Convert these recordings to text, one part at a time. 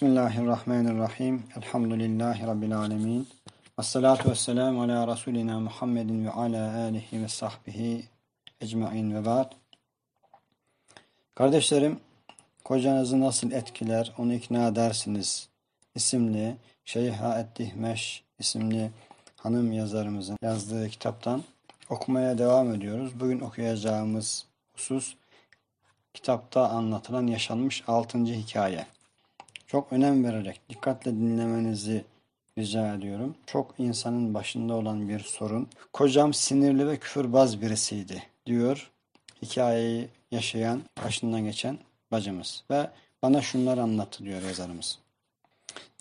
Bismillahirrahmanirrahim. Elhamdülillahi Rabbil alemin. Esselatu vesselamu ala Resulina Muhammedin ve ala alihi ve sahbihi ecmain ve ba'd. Kardeşlerim, kocanızı nasıl etkiler, onu ikna edersiniz isimli Şeyha Eddihmeş isimli hanım yazarımızın yazdığı kitaptan okumaya devam ediyoruz. Bugün okuyacağımız husus kitapta anlatılan yaşanmış altıncı hikaye. Çok önem vererek dikkatle dinlemenizi rica ediyorum. Çok insanın başında olan bir sorun. Kocam sinirli ve küfürbaz birisiydi diyor hikayeyi yaşayan, başından geçen bacımız. Ve bana şunlar anlattı diyor yazarımız.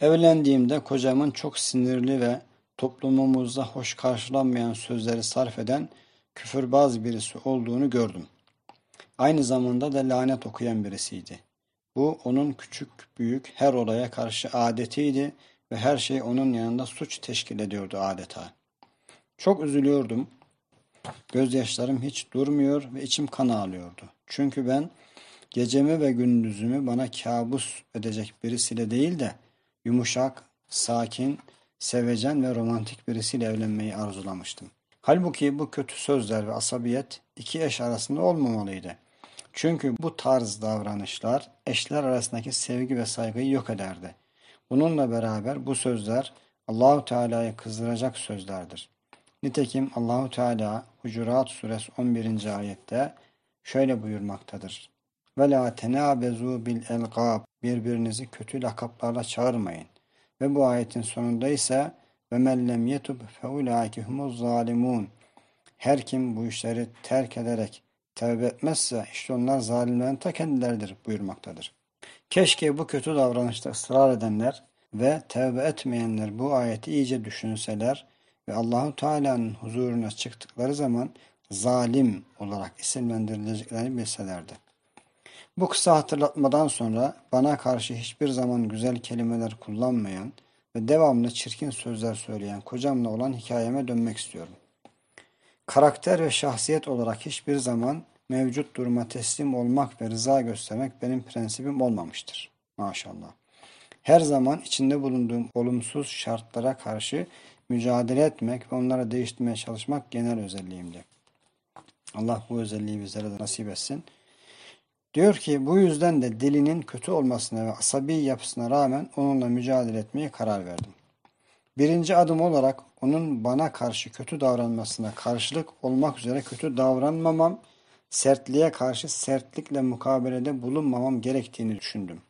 Evlendiğimde kocamın çok sinirli ve toplumumuzda hoş karşılanmayan sözleri sarf eden küfürbaz birisi olduğunu gördüm. Aynı zamanda da lanet okuyan birisiydi. Bu onun küçük büyük her olaya karşı adetiydi ve her şey onun yanında suç teşkil ediyordu adeta. Çok üzülüyordum. Gözyaşlarım hiç durmuyor ve içim kan ağlıyordu. Çünkü ben gecemi ve gündüzümü bana kabus edecek birisiyle değil de yumuşak, sakin, sevecen ve romantik birisiyle evlenmeyi arzulamıştım. Halbuki bu kötü sözler ve asabiyet iki eş arasında olmamalıydı. Çünkü bu tarz davranışlar eşler arasındaki sevgi ve saygıyı yok ederdi. Bununla beraber bu sözler Allahu Teala'yı kızdıracak sözlerdir. Nitekim Allahu Teala Hucurat suresi 11. ayette şöyle buyurmaktadır. Ve la tenabezu bil elgab birbirinizi kötü lakaplarla çağırmayın. Ve bu ayetin sonunda ise ve men lem yetub fe zalimun. Her kim bu işleri terk ederek tevbe etmezse işte onlar zalimlerin ta kendileridir buyurmaktadır. Keşke bu kötü davranışta ısrar edenler ve tevbe etmeyenler bu ayeti iyice düşünseler ve Allahu Teala'nın huzuruna çıktıkları zaman zalim olarak isimlendirileceklerini bilselerdi. Bu kısa hatırlatmadan sonra bana karşı hiçbir zaman güzel kelimeler kullanmayan ve devamlı çirkin sözler söyleyen kocamla olan hikayeme dönmek istiyorum. Karakter ve şahsiyet olarak hiçbir zaman mevcut duruma teslim olmak ve rıza göstermek benim prensibim olmamıştır. Maşallah. Her zaman içinde bulunduğum olumsuz şartlara karşı mücadele etmek ve onları değiştirmeye çalışmak genel özelliğimdi. Allah bu özelliği bizlere de nasip etsin. Diyor ki bu yüzden de dilinin kötü olmasına ve asabi yapısına rağmen onunla mücadele etmeye karar verdim. Birinci adım olarak onun bana karşı kötü davranmasına karşılık olmak üzere kötü davranmamam, sertliğe karşı sertlikle mukabelede bulunmamam gerektiğini düşündüm.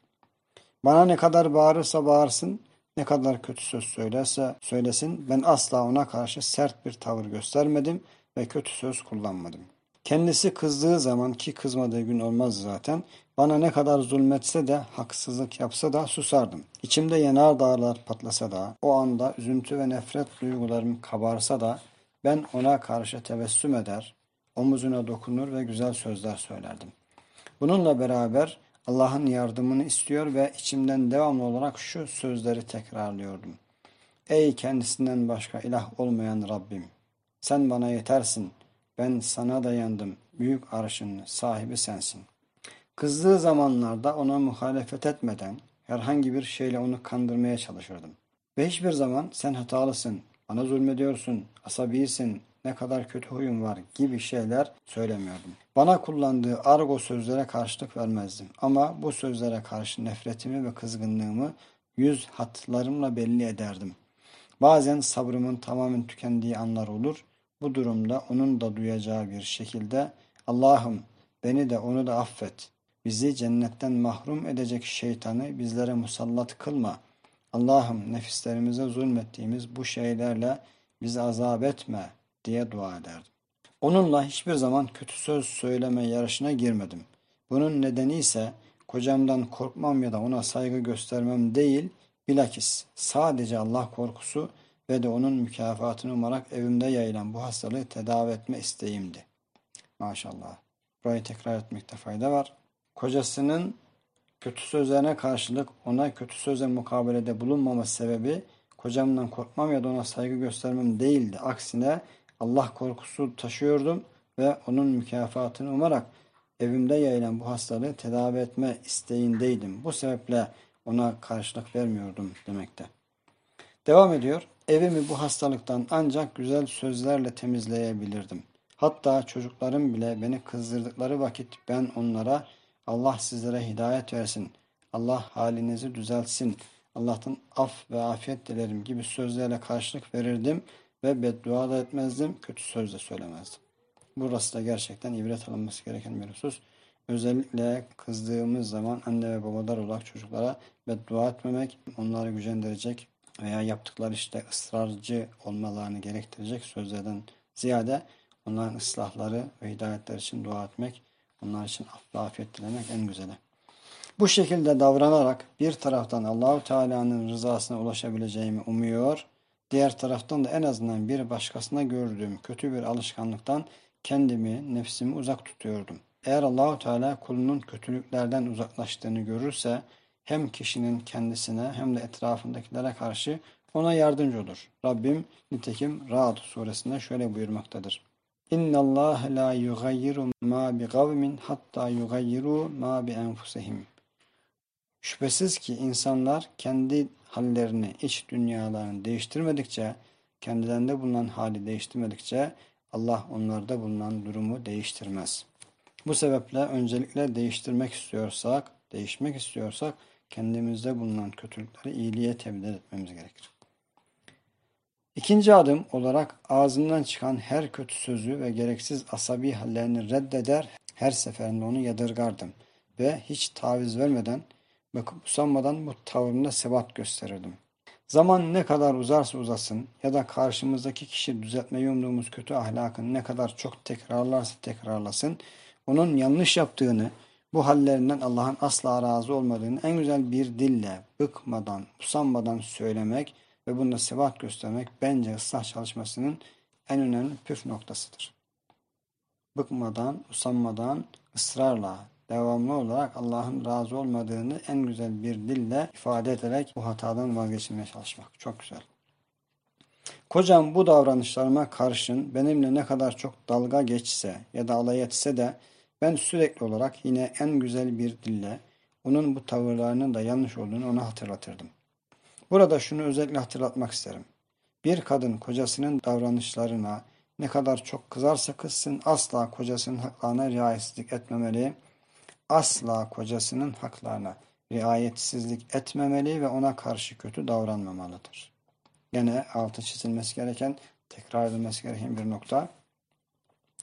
Bana ne kadar bağırırsa bağırsın, ne kadar kötü söz söylerse söylesin, ben asla ona karşı sert bir tavır göstermedim ve kötü söz kullanmadım. Kendisi kızdığı zaman ki kızmadığı gün olmaz zaten, bana ne kadar zulmetse de, haksızlık yapsa da susardım. İçimde yanar dağlar patlasa da, o anda üzüntü ve nefret duygularım kabarsa da, ben ona karşı tebessüm eder, omuzuna dokunur ve güzel sözler söylerdim. Bununla beraber Allah'ın yardımını istiyor ve içimden devamlı olarak şu sözleri tekrarlıyordum. Ey kendisinden başka ilah olmayan Rabbim! Sen bana yetersin. Ben sana dayandım. Büyük arşın sahibi sensin. Kızdığı zamanlarda ona muhalefet etmeden herhangi bir şeyle onu kandırmaya çalışırdım. Ve hiçbir zaman sen hatalısın, bana zulmediyorsun, asabisin, ne kadar kötü huyum var gibi şeyler söylemiyordum. Bana kullandığı argo sözlere karşılık vermezdim. Ama bu sözlere karşı nefretimi ve kızgınlığımı yüz hatlarımla belli ederdim. Bazen sabrımın tamamen tükendiği anlar olur. Bu durumda onun da duyacağı bir şekilde Allah'ım beni de onu da affet. Bizi cennetten mahrum edecek şeytanı bizlere musallat kılma. Allah'ım nefislerimize zulmettiğimiz bu şeylerle bizi azap etme diye dua ederdim. Onunla hiçbir zaman kötü söz söyleme yarışına girmedim. Bunun nedeni ise kocamdan korkmam ya da ona saygı göstermem değil, bilakis sadece Allah korkusu ve de onun mükafatını umarak evimde yayılan bu hastalığı tedavi etme isteğimdi. Maşallah. Burayı tekrar etmekte fayda var. Kocasının kötü sözlerine karşılık ona kötü sözle mukabelede bulunmaması sebebi kocamdan korkmam ya da ona saygı göstermem değildi. Aksine Allah korkusu taşıyordum ve onun mükafatını umarak evimde yayılan bu hastalığı tedavi etme isteğindeydim. Bu sebeple ona karşılık vermiyordum demekte. Devam ediyor. Evimi bu hastalıktan ancak güzel sözlerle temizleyebilirdim. Hatta çocuklarım bile beni kızdırdıkları vakit ben onlara Allah sizlere hidayet versin, Allah halinizi düzeltsin, Allah'tan af ve afiyet dilerim gibi sözlerle karşılık verirdim ve beddua da etmezdim, kötü söz de söylemezdim. Burası da gerçekten ibret alınması gereken bir husus. Özellikle kızdığımız zaman anne ve babalar olarak çocuklara beddua etmemek, onları gücendirecek veya yaptıkları işte ısrarcı olmalarını gerektirecek sözlerden ziyade onların ıslahları ve hidayetler için dua etmek, onlar için af ve afiyet dilemek en güzeli. Bu şekilde davranarak bir taraftan Allahu Teala'nın rızasına ulaşabileceğimi umuyor, diğer taraftan da en azından bir başkasına gördüğüm kötü bir alışkanlıktan kendimi, nefsimi uzak tutuyordum. Eğer Allahu Teala kulunun kötülüklerden uzaklaştığını görürse hem kişinin kendisine hem de etrafındakilere karşı ona yardımcı olur. Rabbim nitekim Ra'd suresinde şöyle buyurmaktadır. La yugayyiru ma bi kavmin hatta yugayyiru ma bi enfusihim. Şüphesiz ki insanlar kendi hallerini, iç dünyalarını değiştirmedikçe, kendilerinde bulunan hali değiştirmedikçe Allah onlarda bulunan durumu değiştirmez. Bu sebeple öncelikle değiştirmek istiyorsak, değişmek istiyorsak kendimizde bulunan kötülükleri iyiliğe tebdil etmemiz gerekir. İkinci adım olarak ağzından çıkan her kötü sözü ve gereksiz asabi hallerini reddeder, her seferinde onu yadırgardım ve hiç taviz vermeden, bakıp usanmadan bu tavrımda sebat gösterirdim. Zaman ne kadar uzarsa uzasın ya da karşımızdaki kişi düzeltmeyi umduğumuz kötü ahlakını ne kadar çok tekrarlarsa tekrarlasın, onun yanlış yaptığını, bu hallerinden Allah'ın asla razı olmadığını en güzel bir dille, bıkmadan, usanmadan söylemek ve bunda sebat göstermek bence ıslah çalışmasının en önemli püf noktasıdır. Bıkmadan, usanmadan, ısrarla, devamlı olarak Allah'ın razı olmadığını en güzel bir dille ifade ederek bu hatadan vazgeçilmeye çalışmak. Çok güzel. Kocam bu davranışlarıma karşın benimle ne kadar çok dalga geçse ya da alay etse de ben sürekli olarak yine en güzel bir dille onun bu tavırlarının da yanlış olduğunu ona hatırlatırdım. Burada şunu özellikle hatırlatmak isterim. Bir kadın kocasının davranışlarına ne kadar çok kızarsa kızsın asla kocasının haklarına riayetsizlik etmemeli, asla kocasının haklarına riayetsizlik etmemeli ve ona karşı kötü davranmamalıdır. Gene altı çizilmesi gereken, tekrar edilmesi gereken bir nokta.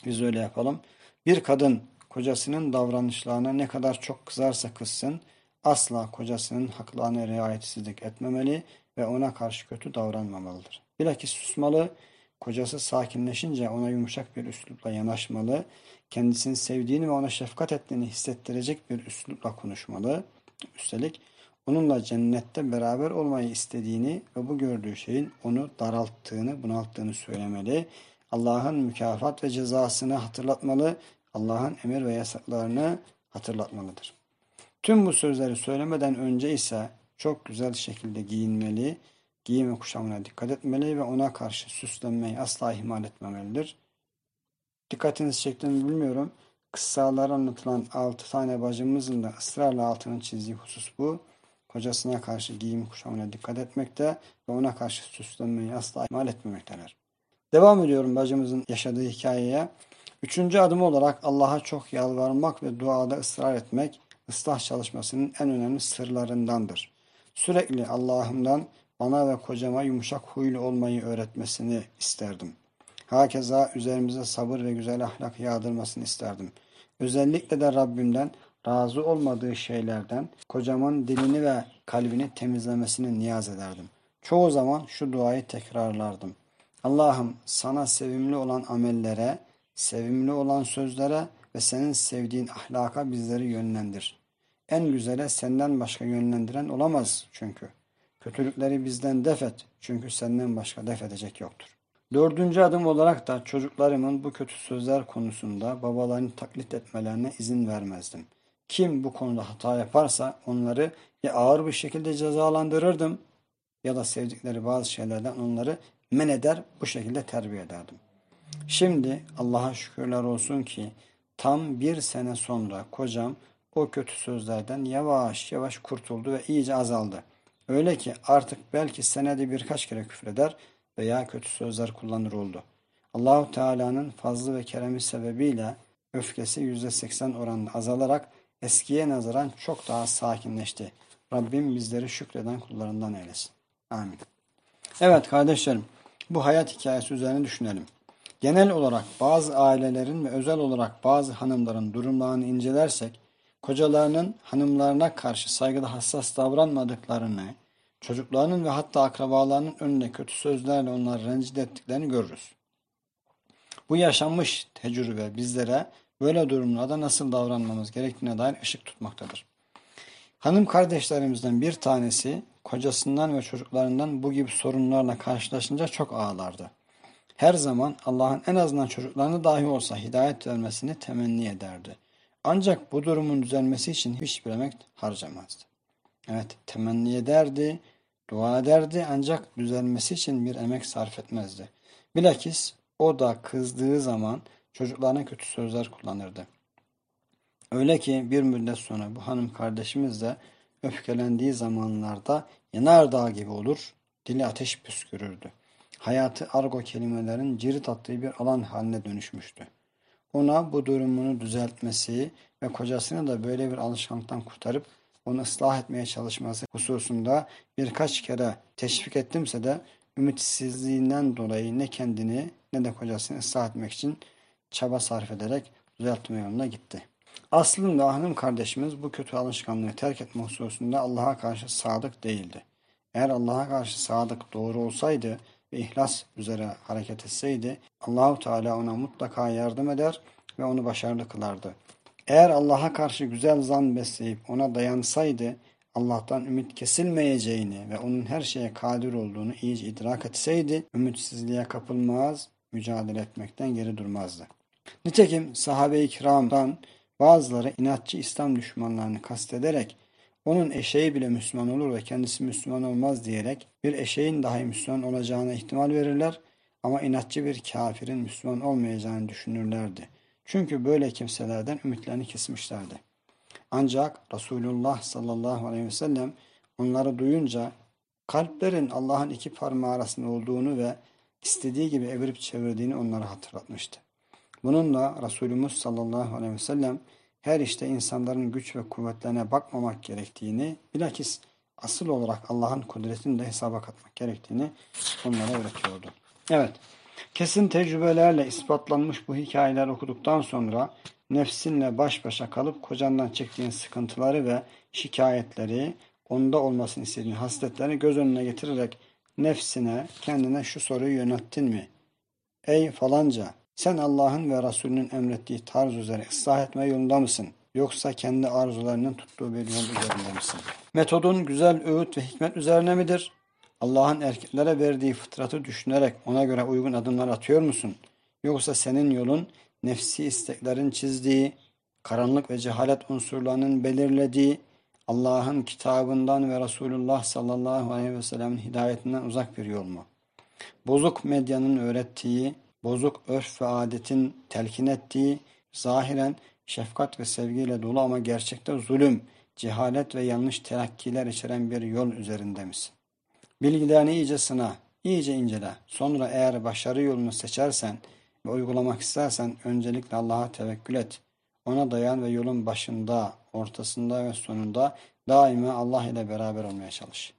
Biz öyle yapalım. Bir kadın kocasının davranışlarına ne kadar çok kızarsa kızsın, asla kocasının haklarına riayetsizlik etmemeli ve ona karşı kötü davranmamalıdır. Bilakis susmalı, kocası sakinleşince ona yumuşak bir üslupla yanaşmalı, kendisini sevdiğini ve ona şefkat ettiğini hissettirecek bir üslupla konuşmalı. Üstelik onunla cennette beraber olmayı istediğini ve bu gördüğü şeyin onu daralttığını, bunalttığını söylemeli. Allah'ın mükafat ve cezasını hatırlatmalı Allah'ın emir ve yasaklarını hatırlatmalıdır. Tüm bu sözleri söylemeden önce ise çok güzel şekilde giyinmeli, giyim ve kuşamına dikkat etmeli ve ona karşı süslenmeyi asla ihmal etmemelidir. Dikkatinizi çektiğini bilmiyorum. Kıssalar anlatılan altı tane bacımızın da ısrarla altının çizdiği husus bu. Kocasına karşı giyim kuşamına dikkat etmekte ve ona karşı süslenmeyi asla ihmal etmemekteler. Devam ediyorum bacımızın yaşadığı hikayeye. Üçüncü adım olarak Allah'a çok yalvarmak ve duada ısrar etmek ıslah çalışmasının en önemli sırlarındandır. Sürekli Allah'ımdan bana ve kocama yumuşak huylu olmayı öğretmesini isterdim. Hakeza üzerimize sabır ve güzel ahlak yağdırmasını isterdim. Özellikle de Rabbimden razı olmadığı şeylerden kocamın dilini ve kalbini temizlemesini niyaz ederdim. Çoğu zaman şu duayı tekrarlardım. Allah'ım sana sevimli olan amellere, sevimli olan sözlere ve senin sevdiğin ahlaka bizleri yönlendir. En güzele senden başka yönlendiren olamaz çünkü. Kötülükleri bizden def et çünkü senden başka def edecek yoktur. Dördüncü adım olarak da çocuklarımın bu kötü sözler konusunda babalarını taklit etmelerine izin vermezdim. Kim bu konuda hata yaparsa onları ya ağır bir şekilde cezalandırırdım ya da sevdikleri bazı şeylerden onları men eder bu şekilde terbiye ederdim. Şimdi Allah'a şükürler olsun ki tam bir sene sonra kocam o kötü sözlerden yavaş yavaş kurtuldu ve iyice azaldı. Öyle ki artık belki senede birkaç kere küfreder veya kötü sözler kullanır oldu. Allahu Teala'nın fazlı ve keremi sebebiyle öfkesi yüzde seksen oranında azalarak eskiye nazaran çok daha sakinleşti. Rabbim bizleri şükreden kullarından eylesin. Amin. Evet kardeşlerim, bu hayat hikayesi üzerine düşünelim. Genel olarak bazı ailelerin ve özel olarak bazı hanımların durumlarını incelersek, kocalarının hanımlarına karşı saygıda hassas davranmadıklarını, çocuklarının ve hatta akrabalarının önüne kötü sözlerle onları rencide ettiklerini görürüz. Bu yaşanmış tecrübe bizlere böyle durumlarda nasıl davranmamız gerektiğine dair ışık tutmaktadır. Hanım kardeşlerimizden bir tanesi kocasından ve çocuklarından bu gibi sorunlarla karşılaşınca çok ağlardı. Her zaman Allah'ın en azından çocuklarına dahi olsa hidayet vermesini temenni ederdi. Ancak bu durumun düzelmesi için hiçbir emek harcamazdı. Evet temenni ederdi, dua ederdi ancak düzelmesi için bir emek sarf etmezdi. Bilakis o da kızdığı zaman çocuklarına kötü sözler kullanırdı. Öyle ki bir müddet sonra bu hanım kardeşimiz de öfkelendiği zamanlarda yanardağ gibi olur, dili ateş püskürürdü. Hayatı argo kelimelerin cirit attığı bir alan haline dönüşmüştü. Ona bu durumunu düzeltmesi ve kocasını da böyle bir alışkanlıktan kurtarıp onu ıslah etmeye çalışması hususunda birkaç kere teşvik ettimse de ümitsizliğinden dolayı ne kendini ne de kocasını ıslah etmek için çaba sarf ederek düzeltme yoluna gitti. Aslında hanım kardeşimiz bu kötü alışkanlığı terk etme hususunda Allah'a karşı sadık değildi. Eğer Allah'a karşı sadık doğru olsaydı ve ihlas üzere hareket etseydi Allahu Teala ona mutlaka yardım eder ve onu başarılı kılardı. Eğer Allah'a karşı güzel zan besleyip ona dayansaydı Allah'tan ümit kesilmeyeceğini ve onun her şeye kadir olduğunu iyice idrak etseydi ümitsizliğe kapılmaz, mücadele etmekten geri durmazdı. Nitekim sahabe-i kiramdan bazıları inatçı İslam düşmanlarını kastederek onun eşeği bile Müslüman olur ve kendisi Müslüman olmaz diyerek bir eşeğin dahi Müslüman olacağına ihtimal verirler ama inatçı bir kafirin Müslüman olmayacağını düşünürlerdi. Çünkü böyle kimselerden ümitlerini kesmişlerdi. Ancak Resulullah sallallahu aleyhi ve sellem onları duyunca kalplerin Allah'ın iki parmağı arasında olduğunu ve istediği gibi evirip çevirdiğini onlara hatırlatmıştı. Bununla Resulümüz sallallahu aleyhi ve sellem her işte insanların güç ve kuvvetlerine bakmamak gerektiğini, bilakis asıl olarak Allah'ın kudretini de hesaba katmak gerektiğini onlara öğretiyordu. Evet, kesin tecrübelerle ispatlanmış bu hikayeler okuduktan sonra nefsinle baş başa kalıp kocandan çektiğin sıkıntıları ve şikayetleri, onda olmasını istediğin hasletleri göz önüne getirerek nefsine, kendine şu soruyu yönettin mi? Ey falanca, sen Allah'ın ve Resulünün emrettiği tarz üzere ıslah etme yolunda mısın? Yoksa kendi arzularının tuttuğu bir yol üzerinde misin? Metodun güzel öğüt ve hikmet üzerine midir? Allah'ın erkeklere verdiği fıtratı düşünerek ona göre uygun adımlar atıyor musun? Yoksa senin yolun nefsi isteklerin çizdiği, karanlık ve cehalet unsurlarının belirlediği, Allah'ın kitabından ve Resulullah sallallahu aleyhi ve sellem'in hidayetinden uzak bir yol mu? Bozuk medyanın öğrettiği, bozuk örf ve adetin telkin ettiği, zahiren şefkat ve sevgiyle dolu ama gerçekte zulüm, cehalet ve yanlış telakkiler içeren bir yol üzerinde misin? Bilgilerini iyice sına, iyice incele. Sonra eğer başarı yolunu seçersen ve uygulamak istersen öncelikle Allah'a tevekkül et. Ona dayan ve yolun başında, ortasında ve sonunda daima Allah ile beraber olmaya çalış.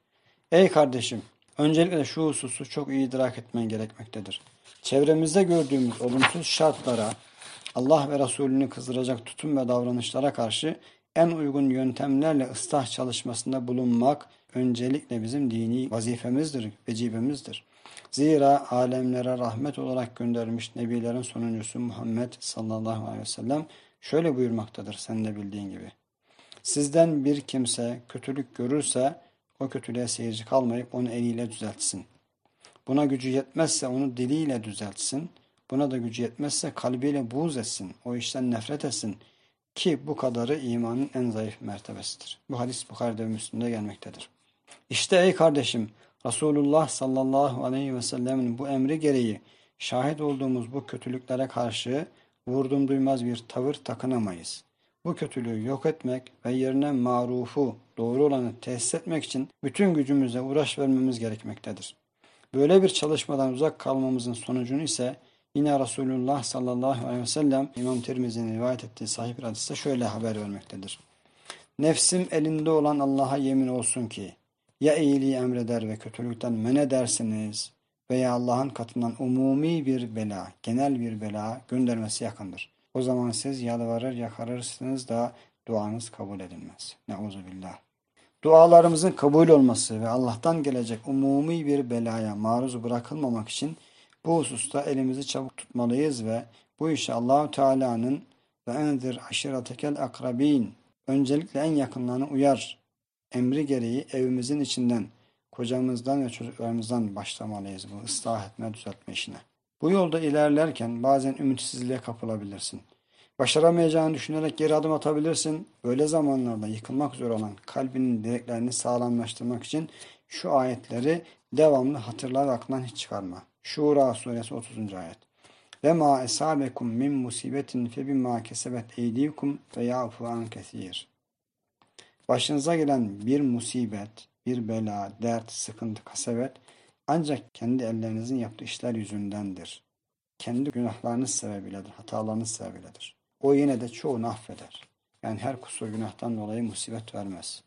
Ey kardeşim, öncelikle şu hususu çok iyi idrak etmen gerekmektedir. Çevremizde gördüğümüz olumsuz şartlara, Allah ve Resulünü kızdıracak tutum ve davranışlara karşı en uygun yöntemlerle ıslah çalışmasında bulunmak öncelikle bizim dini vazifemizdir, vecibemizdir. Zira alemlere rahmet olarak göndermiş Nebilerin sonuncusu Muhammed sallallahu aleyhi ve sellem şöyle buyurmaktadır sen de bildiğin gibi. Sizden bir kimse kötülük görürse o kötülüğe seyirci kalmayıp onu eliyle düzeltsin. Buna gücü yetmezse onu diliyle düzeltsin. Buna da gücü yetmezse kalbiyle buğz etsin. O işten nefret etsin. Ki bu kadarı imanın en zayıf mertebesidir. Bu hadis Bukhari'de ve Müslim'de gelmektedir. İşte ey kardeşim Resulullah sallallahu aleyhi ve sellemin bu emri gereği şahit olduğumuz bu kötülüklere karşı vurdum duymaz bir tavır takınamayız. bu kötülüğü yok etmek ve yerine marufu, doğru olanı tesis etmek için bütün gücümüze uğraş vermemiz gerekmektedir. Böyle bir çalışmadan uzak kalmamızın sonucunu ise yine Resulullah sallallahu aleyhi ve sellem İmam Tirmizi'nin rivayet ettiği sahih bir hadiste şöyle haber vermektedir. Nefsim elinde olan Allah'a yemin olsun ki ya iyiliği emreder ve kötülükten men edersiniz veya Allah'ın katından umumi bir bela, genel bir bela göndermesi yakındır. O zaman siz yalvarır yakarırsınız da duanız kabul edilmez. Neuzubillah. Dualarımızın kabul olması ve Allah'tan gelecek umumi bir belaya maruz bırakılmamak için bu hususta elimizi çabuk tutmalıyız ve bu işi Allahu Teala'nın ve endir aşiretekel akrabin öncelikle en yakınlarını uyar emri gereği evimizin içinden kocamızdan ve çocuklarımızdan başlamalıyız bu ıslah etme düzeltme işine. Bu yolda ilerlerken bazen ümitsizliğe kapılabilirsin. Başaramayacağını düşünerek geri adım atabilirsin. Böyle zamanlarda yıkılmak üzere olan kalbinin direklerini sağlamlaştırmak için şu ayetleri devamlı hatırla ve aklından hiç çıkarma. Şura suresi 30. ayet. Ve ma esabekum min musibetin fe bimma kesebet eydikum ve yafu an kesir. Başınıza gelen bir musibet, bir bela, dert, sıkıntı, kasebet ancak kendi ellerinizin yaptığı işler yüzündendir. Kendi günahlarınız sebebiyledir, hatalarınız sebebiyledir. O yine de çoğunu affeder. Yani her kusur günahtan dolayı musibet vermez.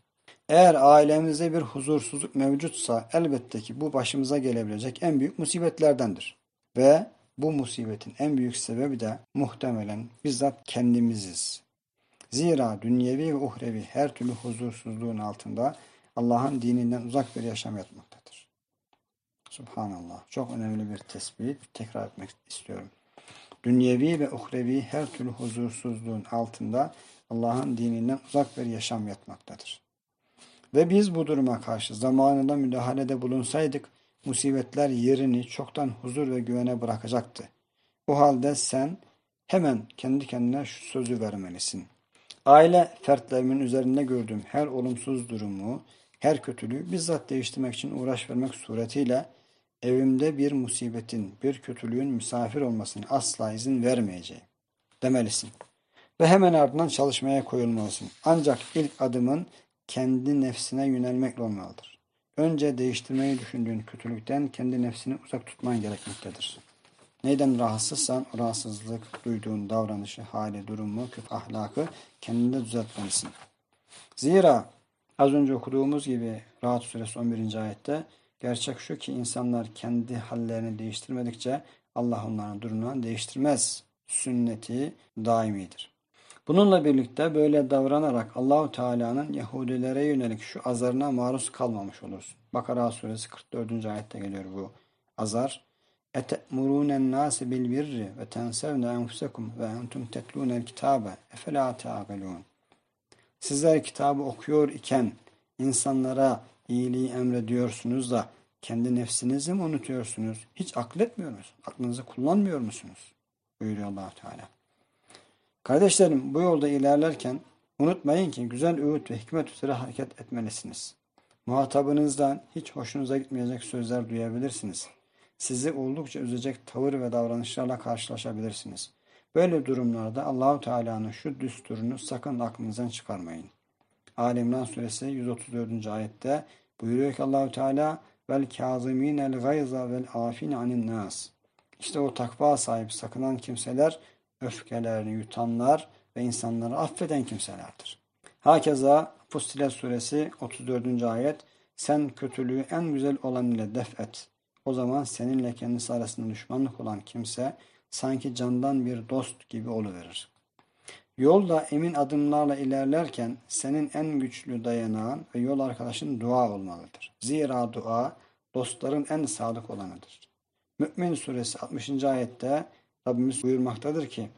Eğer ailemizde bir huzursuzluk mevcutsa elbette ki bu başımıza gelebilecek en büyük musibetlerdendir. Ve bu musibetin en büyük sebebi de muhtemelen bizzat kendimiziz. Zira dünyevi ve uhrevi her türlü huzursuzluğun altında Allah'ın dininden uzak bir yaşam yatmaktadır. Subhanallah. Çok önemli bir tespit. Tekrar etmek istiyorum. Dünyevi ve uhrevi her türlü huzursuzluğun altında Allah'ın dininden uzak bir yaşam yatmaktadır. Ve biz bu duruma karşı zamanında müdahalede bulunsaydık, musibetler yerini çoktan huzur ve güvene bırakacaktı. O halde sen hemen kendi kendine şu sözü vermelisin. Aile fertlerimin üzerinde gördüğüm her olumsuz durumu, her kötülüğü bizzat değiştirmek için uğraş vermek suretiyle evimde bir musibetin, bir kötülüğün misafir olmasını asla izin vermeyeceğim demelisin. Ve hemen ardından çalışmaya koyulmalısın. Ancak ilk adımın kendi nefsine yönelmekle olmalıdır. Önce değiştirmeyi düşündüğün kötülükten kendi nefsini uzak tutman gerekmektedir. Neyden rahatsızsan o rahatsızlık duyduğun davranışı, hali, durumu, kötü ahlakı kendinde düzeltmelisin. Zira az önce okuduğumuz gibi Rahat Suresi 11. ayette gerçek şu ki insanlar kendi hallerini değiştirmedikçe Allah onların durumunu değiştirmez. Sünneti daimidir. Bununla birlikte böyle davranarak Allahu Teala'nın Yahudilere yönelik şu azarına maruz kalmamış olursun. Bakara suresi 44. ayette geliyor bu azar. Ete'murunen nase bil birri ve tensevne enfusekum ve entum tetlunel kitabe efela ta'akelun. Sizler kitabı okuyor iken insanlara iyiliği emrediyorsunuz da kendi nefsinizi mi unutuyorsunuz? Hiç akletmiyorsunuz. Aklınızı kullanmıyor musunuz? Buyuruyor allah Teala. Kardeşlerim bu yolda ilerlerken unutmayın ki güzel öğüt ve hikmet üzere hareket etmelisiniz. Muhatabınızdan hiç hoşunuza gitmeyecek sözler duyabilirsiniz. Sizi oldukça üzecek tavır ve davranışlarla karşılaşabilirsiniz. Böyle durumlarda Allahu Teala'nın şu düsturunu sakın aklınızdan çıkarmayın. Alimran suresi 134. ayette buyuruyor ki Allahu Teala vel kâzimînel gayza vel afin anin nas. İşte o takva sahibi sakınan kimseler öfkelerini yutanlar ve insanları affeden kimselerdir. Hakeza Fussilet suresi 34. ayet sen kötülüğü en güzel olan ile def et. O zaman seninle kendisi arasında düşmanlık olan kimse sanki candan bir dost gibi oluverir. Yolda emin adımlarla ilerlerken senin en güçlü dayanağın ve yol arkadaşın dua olmalıdır. Zira dua dostların en sadık olanıdır. Mü'min suresi 60. ayette Rabbimiz buyurmaktadır ki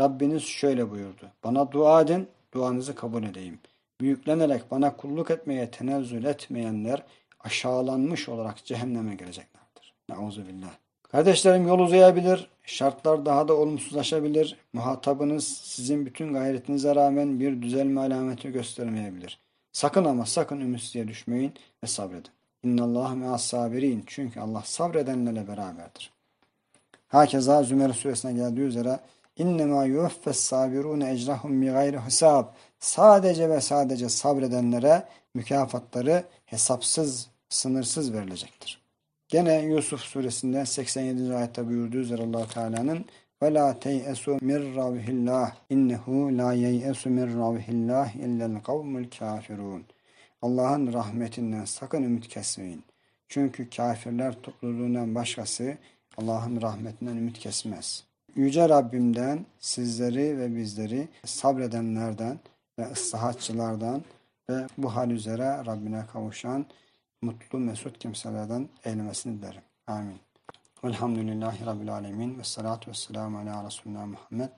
Rabbiniz şöyle buyurdu. Bana dua edin, duanızı kabul edeyim. Büyüklenerek bana kulluk etmeye tenezzül etmeyenler aşağılanmış olarak cehenneme geleceklerdir. Neuzubillah. Kardeşlerim yol uzayabilir, şartlar daha da olumsuzlaşabilir, muhatabınız sizin bütün gayretinize rağmen bir düzelme alameti göstermeyebilir. Sakın ama sakın ümitsizliğe düşmeyin ve sabredin. İnnallâh me'as sabirin. Çünkü Allah sabredenlerle beraberdir. Hakeza Zümer suresine geldiği üzere İnnemâ yuffes sabirûne ecrahum bi gayri hesab. Sadece ve sadece sabredenlere mükafatları hesapsız, sınırsız verilecektir. Gene Yusuf suresinde 87. ayette buyurduğu üzere allah Teala'nın ve la teyesu min ravihillah innehu la yeyesu min ravihillah illel kavmul kafirun. Allah'ın rahmetinden sakın ümit kesmeyin. Çünkü kafirler topluluğundan başkası Allah'ın rahmetinden ümit kesmez. Yüce Rabbimden sizleri ve bizleri sabredenlerden ve ıslahatçılardan ve bu hal üzere Rabbine kavuşan mutlu mesut kimselerden eylemesini dilerim. Amin. Velhamdülillahi Rabbil Alemin ve salatu ve selamu ala Resulina Muhammed